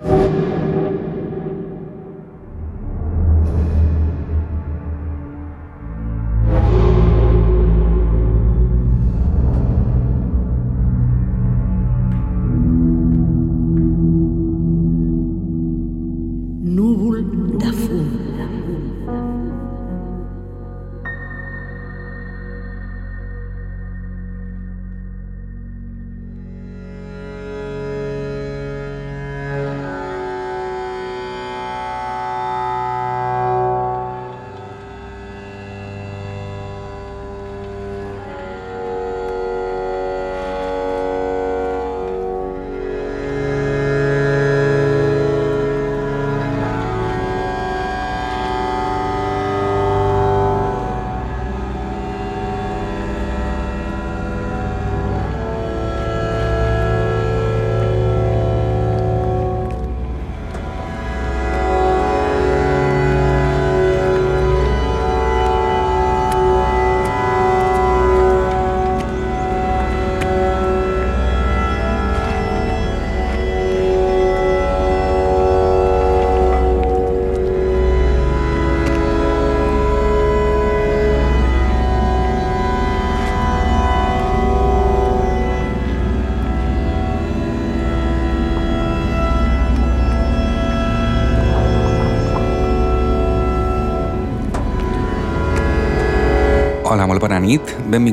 you.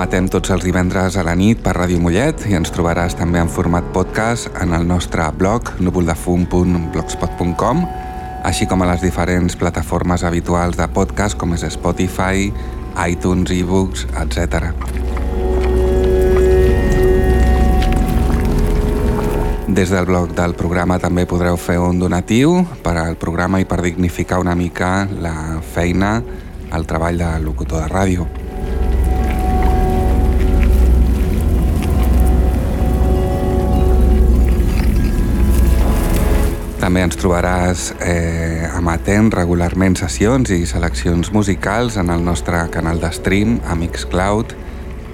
Emetem tots els divendres a la nit per Ràdio Mollet i ens trobaràs també en format podcast en el nostre blog núvoldefum.blogspot.com així com a les diferents plataformes habituals de podcast com és Spotify, iTunes, ebooks, etc. Des del blog del programa també podreu fer un donatiu per al programa i per dignificar una mica la feina, el treball de locutor de ràdio. També ens trobaràs eh, emetent regularment sessions i seleccions musicals en el nostre canal de stream a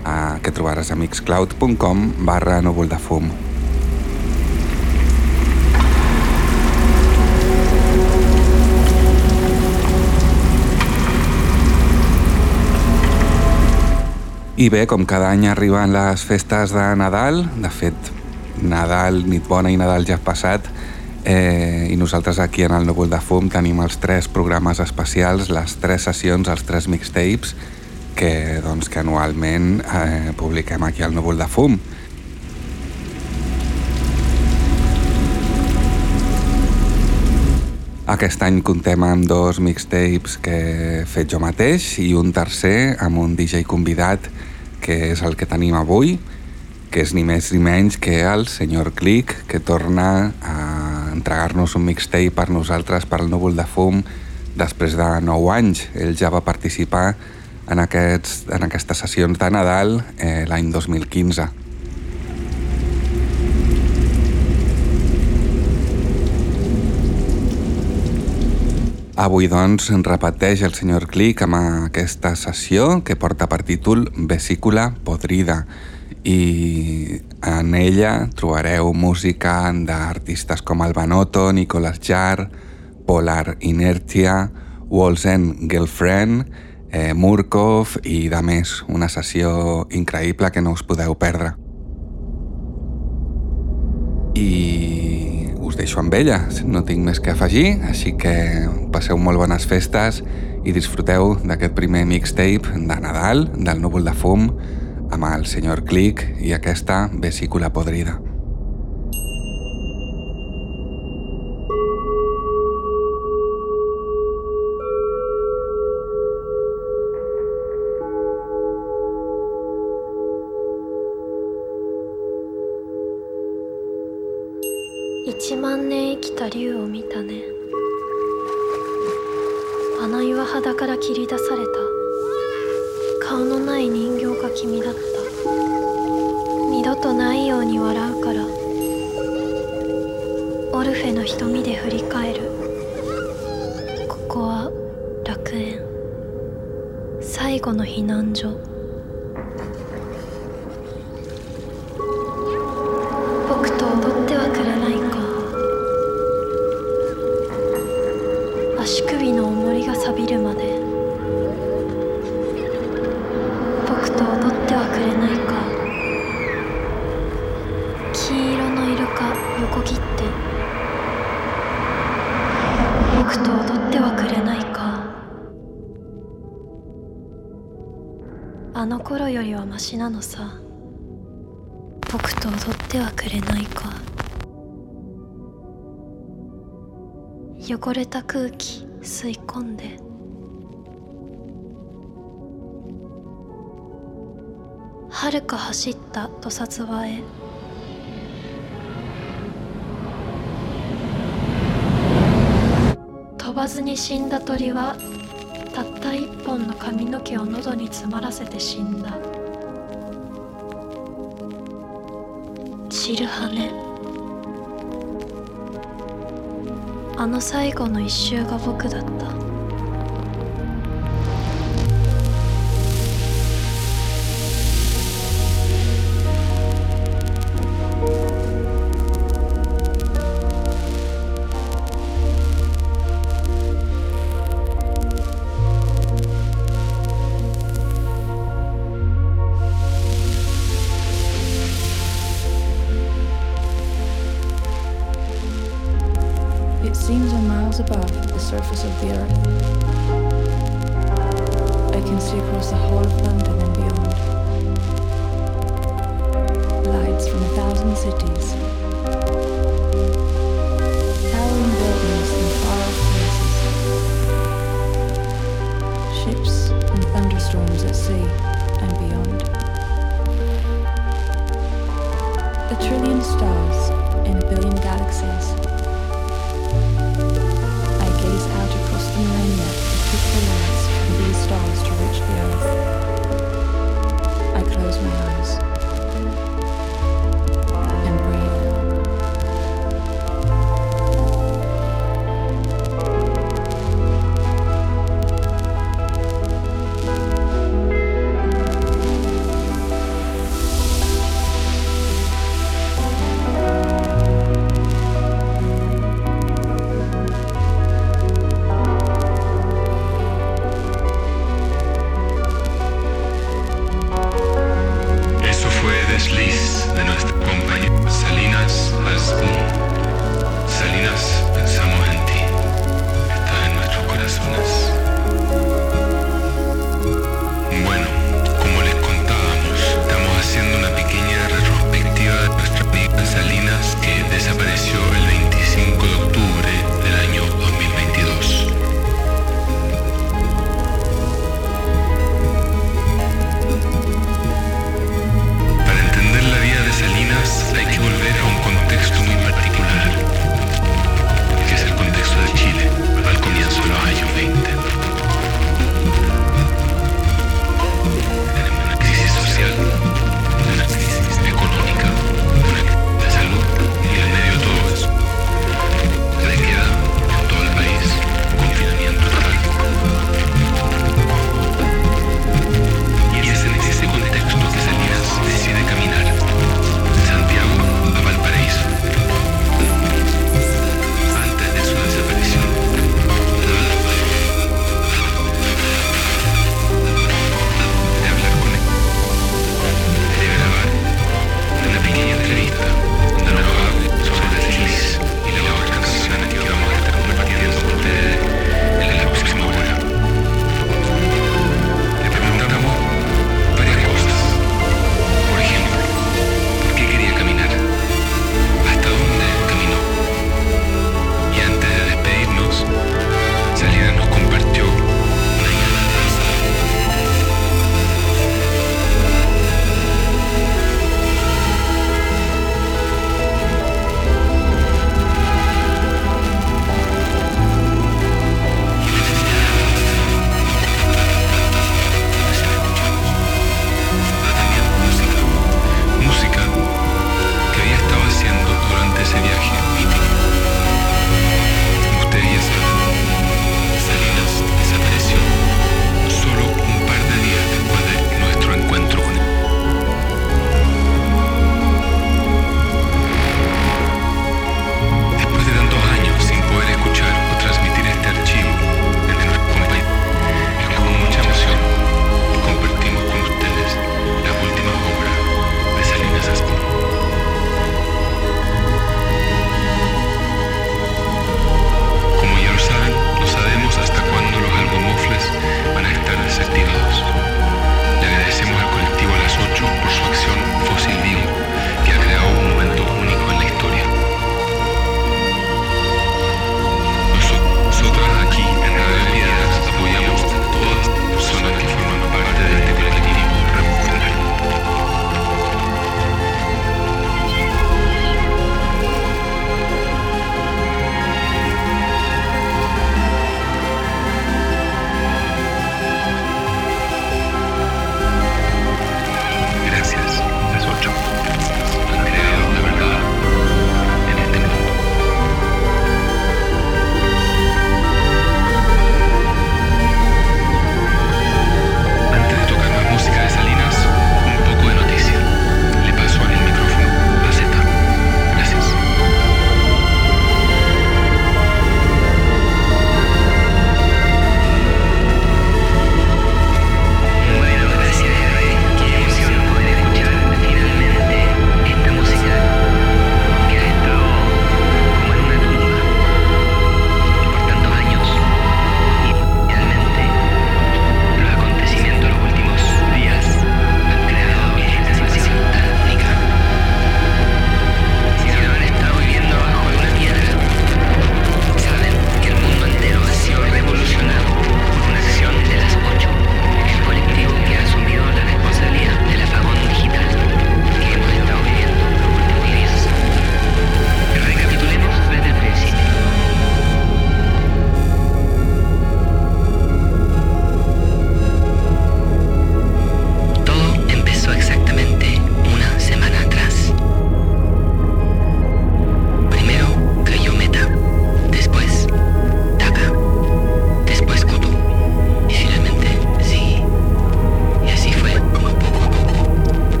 eh, que trobaràs a mixcloud.com barra núvol de fum. I bé, com cada any arriben les festes de Nadal, de fet, Nadal, nit bona i Nadal ja passat, Eh, I nosaltres aquí en el Núvol de Fum tenim els tres programes especials, les tres sessions, els tres mixtapes que, doncs, que anualment eh, publiquem aquí al Núvol de Fum. Aquest any contem amb dos mixtapes que he fet jo mateix i un tercer amb un DJ convidat que és el que tenim avui, que és ni més ni menys que el senyor Click, que torna a entregar-nos un mixtape per nosaltres, per al núvol de fum, després de 9 anys. Ell ja va participar en, aquests, en aquestes sessions de Nadal eh, l'any 2015. Avui, doncs, repeteix el senyor Click amb aquesta sessió que porta per títol Vesícula podrida i en ella trobareu música d'artistes com Albanoto, Nicolas Jar, Polar Inertia, Walsen Girlfriend, eh, Murkov i de més, una sessió increïble que no us podeu perdre. I us deixo amb ella, no tinc més que afegir, així que passeu molt bones festes i disfruteu d'aquest primer mixtape de Nadal, del núvol de fum, amb el senyor Click i aquesta vesícula podrida.一 万年生きた竜を見たねあの岩肌から切り出され 君だった。二度とないように笑うから。オルフェの瞳で振り返る。ここは楽園。最後の避難所。僕と踊ってはくれないか。足首の重りが錆びるまで。よりはマシなのさ。僕と踊ってはくれないか。汚れた空気吸い込んで。遥か走った土殺場へ。飛ばずに死んだ鳥はたった一本の髪の毛を喉に詰まらせて死んだ。散る羽あの最後の一周が僕だった「